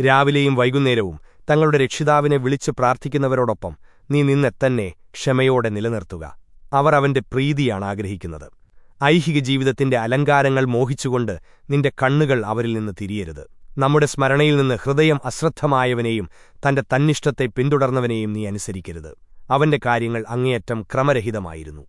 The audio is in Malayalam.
രാവിലെയും വൈകുന്നേരവും തങ്ങളുടെ രക്ഷിതാവിനെ വിളിച്ചു പ്രാർത്ഥിക്കുന്നവരോടൊപ്പം നീ നിന്നെത്തന്നെ ക്ഷമയോടെ നിലനിർത്തുക. അവർ അവന്റെ പ്രീതിയാണ് ആഗ്രഹിക്കുന്നത്. ഐഹിക ജീവിതത്തിന്റെ അലങ്കാരങ്ങൾ മോഹിച്ചുകൊണ്ട് നിന്റെ കണ്ണുകൾ അവരിൽ നിന്ന് തിരിയരുത്. നമ്മുടെ സ്മരണയിൽ നിന്ന് ഹൃദയം അശ്രദ്ധമായവനെയും തന്റെ തന്നിഷ്ടത്തെ പിന്തുടർന്നവനെയും നീ അനുസരിക്കരുത്. അവന്റെ കാര്യങ്ങൾ അങ്ങേയറ്റം ക്രമരഹിതമായിരുന്നു.